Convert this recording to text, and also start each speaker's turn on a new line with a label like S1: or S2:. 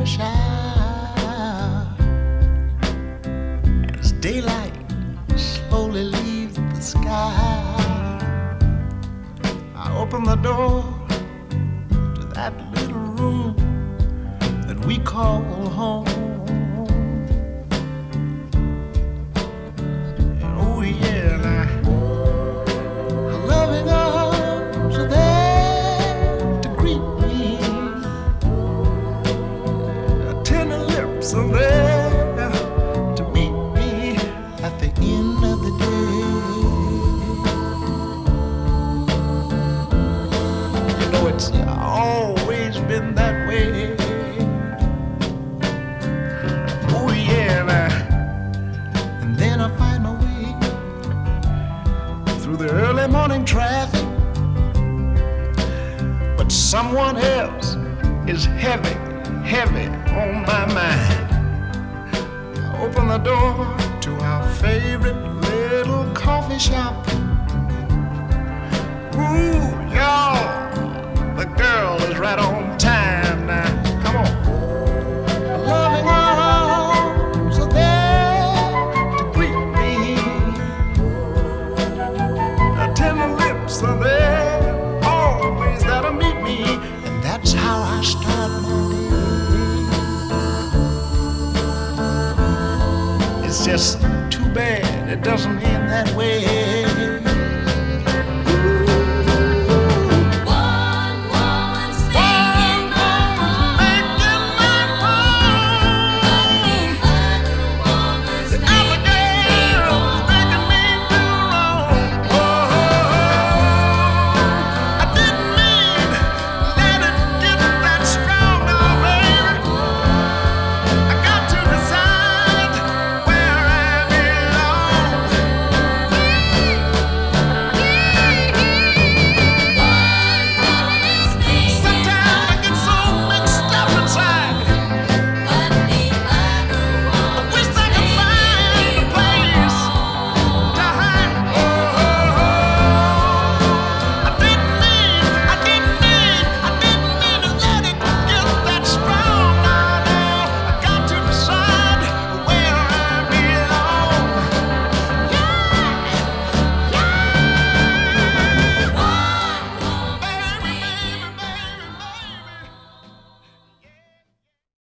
S1: rush. As daylight slowly leaves the sky, I open the door to that little room that we call home. Traffic. But someone else is heavy, heavy on my mind. Open the door to our favorite little coffee shop. Just too bad it doesn't end that way.